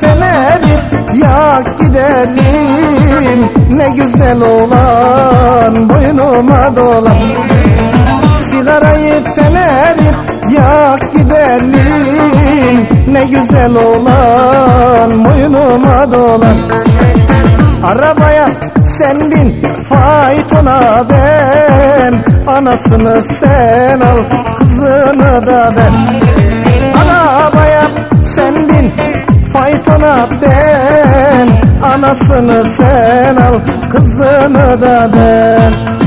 feneri yak gidelim. Ne güzel olan boynuma dolan. Sigarayı feneri yak gidelim. Ne güzel olan boynuma dolan. Arabaya sen bin faytona ben. Anasını sen al kızını da ben. Arabaya Anasını sen al kızını da ben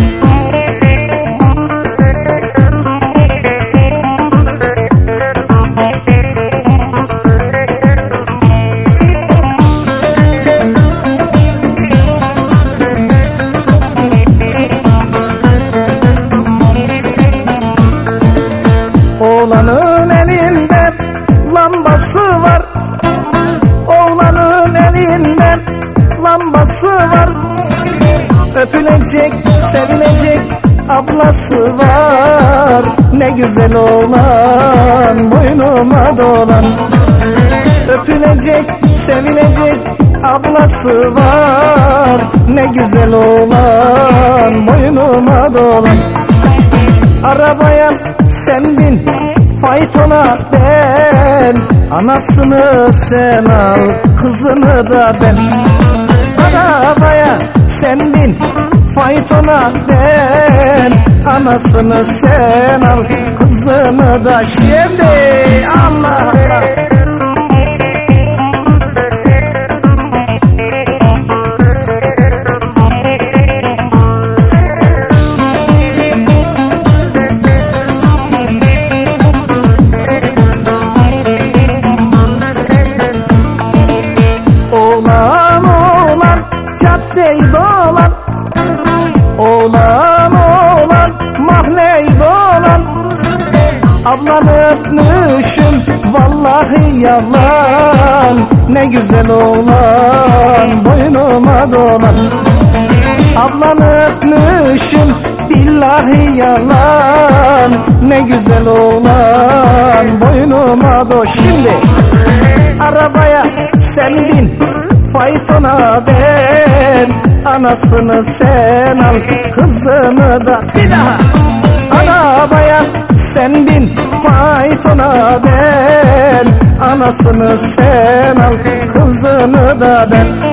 Öpülecek, sevilecek ablası var. Ne güzel oğlan boynuma dolan. Öpülecek, sevilecek ablası var. Ne güzel oğlan boynuma dolan. Arabaya sen bin faytona ben. Anasını sen al kızını da ben. Arabaya sen bin faytona ben. Anasını sen al kızını da şimdi Allah Allah vallahi yalan Ne güzel oğlan boynuma dolan. Ablanı öpmüşüm billahi yalan Ne güzel oğlan boynuma do Şimdi arabaya sen bin faytona ben Anasını sen al kızını da bir daha. Arabaya sen bin faytona ben Anasını sen al kızını da ben